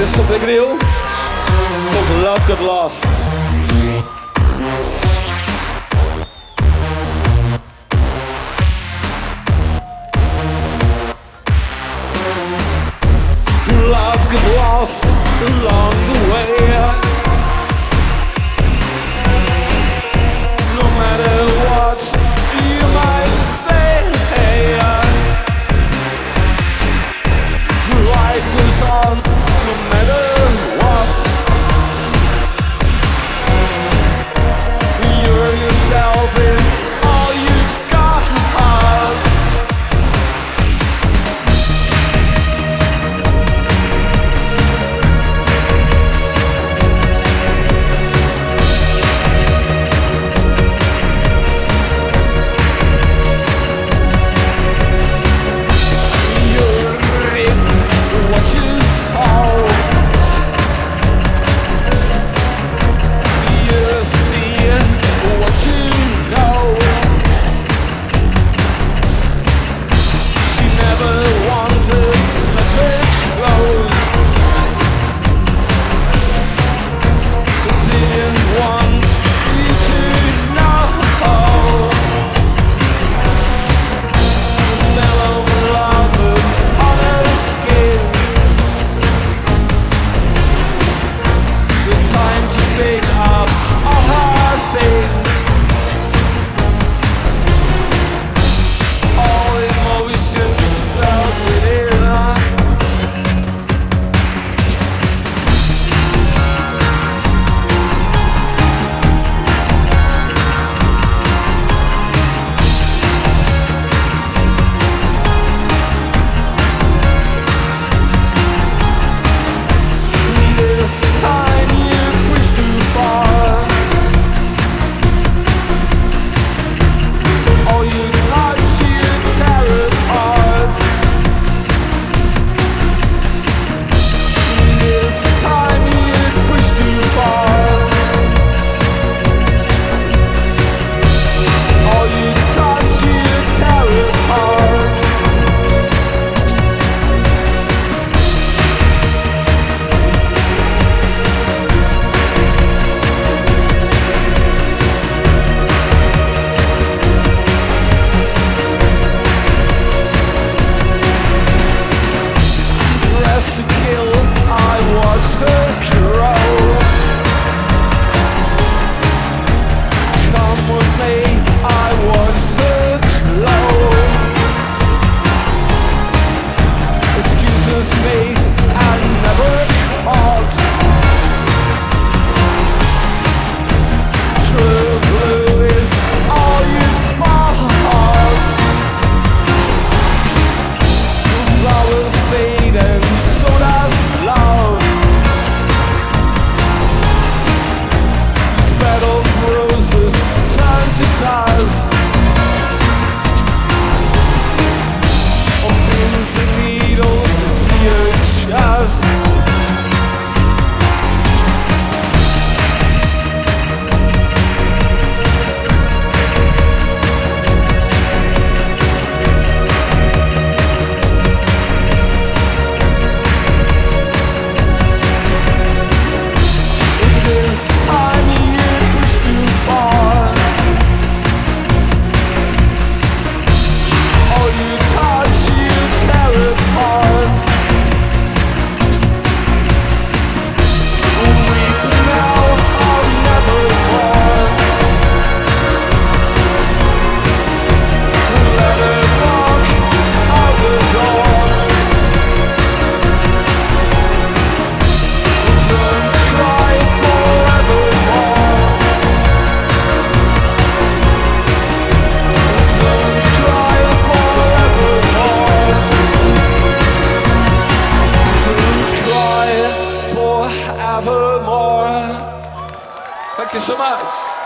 is something real. grill. Love got lost. Thank you so much.